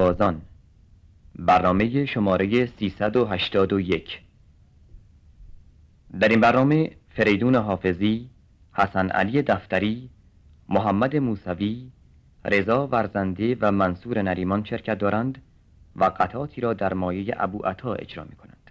وازان برنامه شماره 381 در این برنامه فریدون حافظی، حسن علی دفتری، محمد موسوی، رضا ورزنده و منصور نریمان شرکت دارند و قطعاتی را در مایه ابو عطا اجرا می کنند.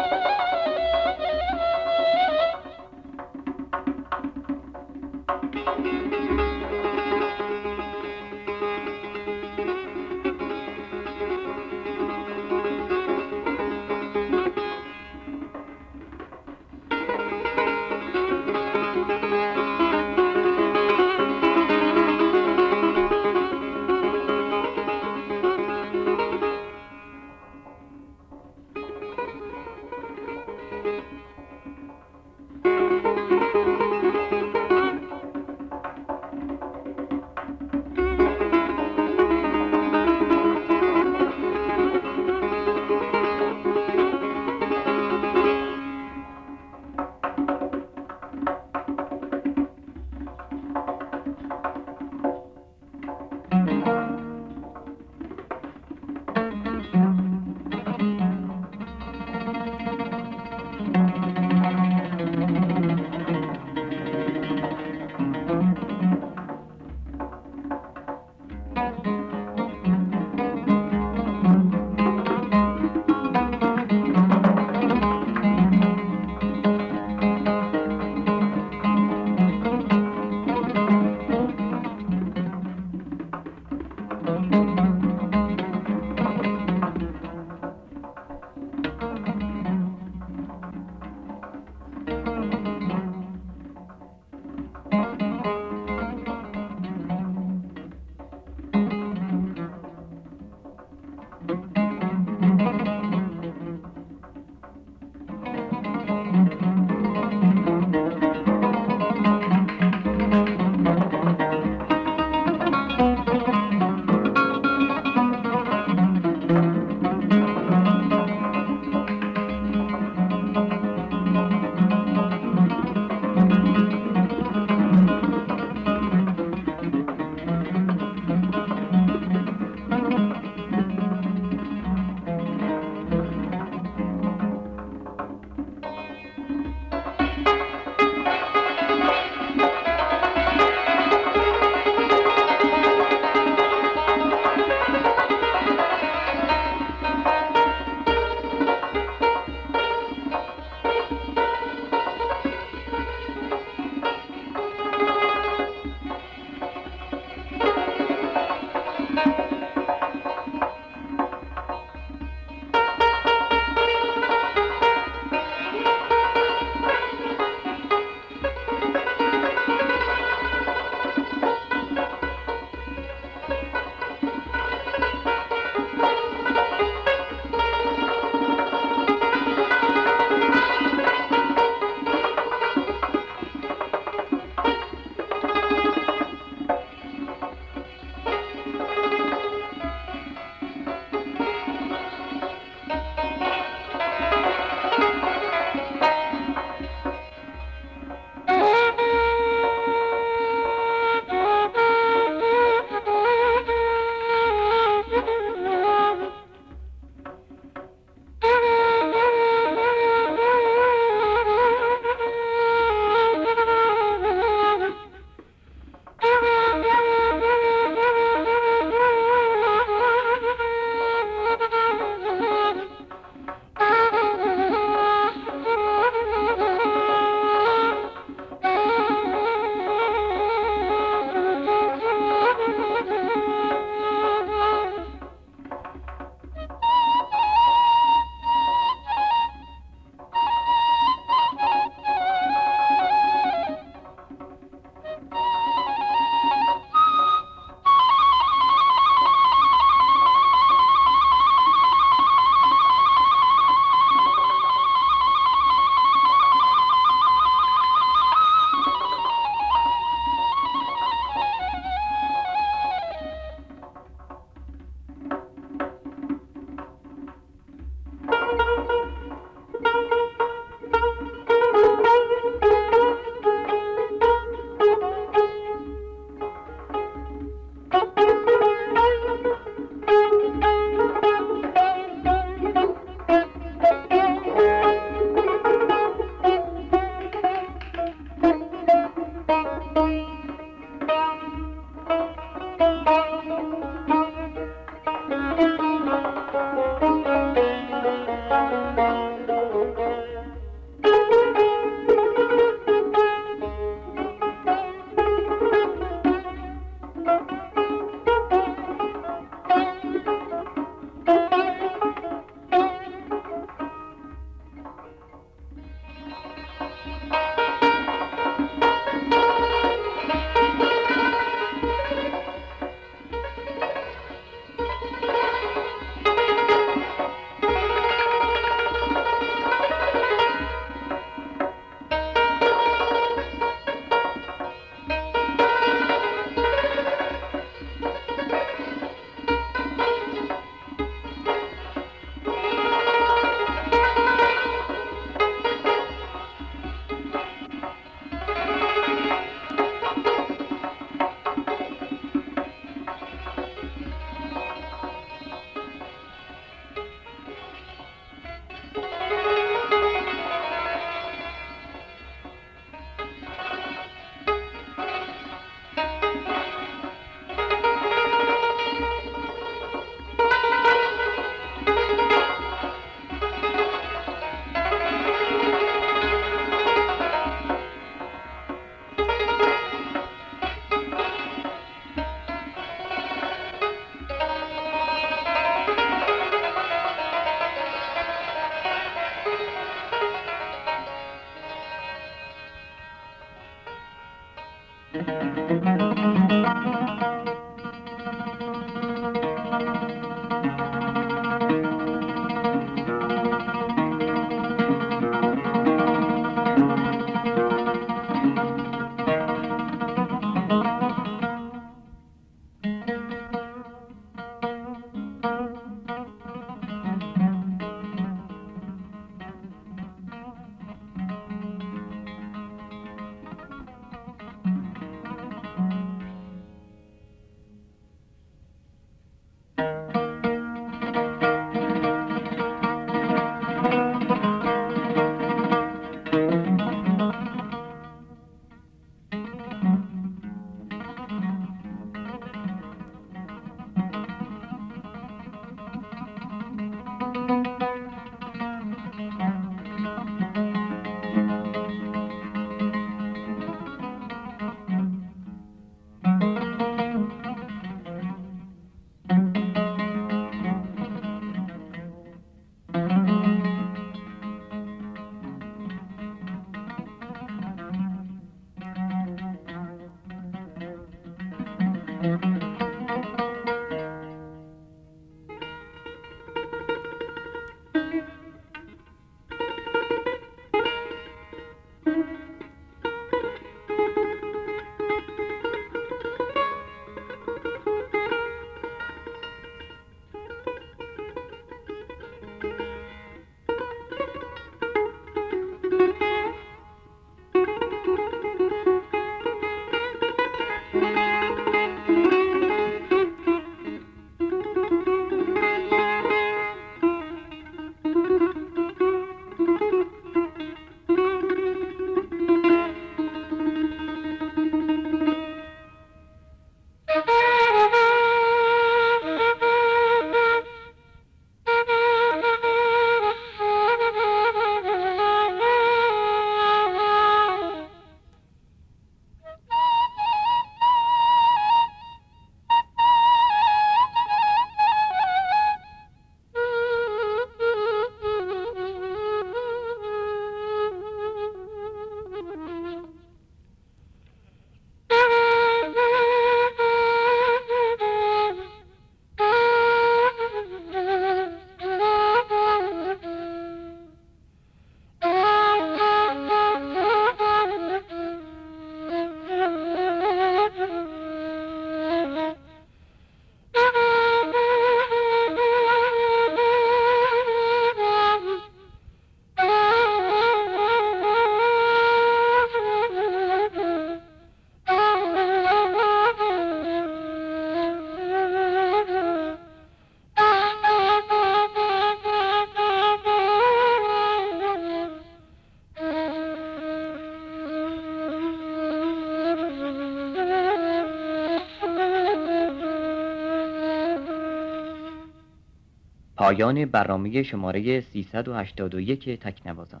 پایان برنامه شماره 381 تکنوازان.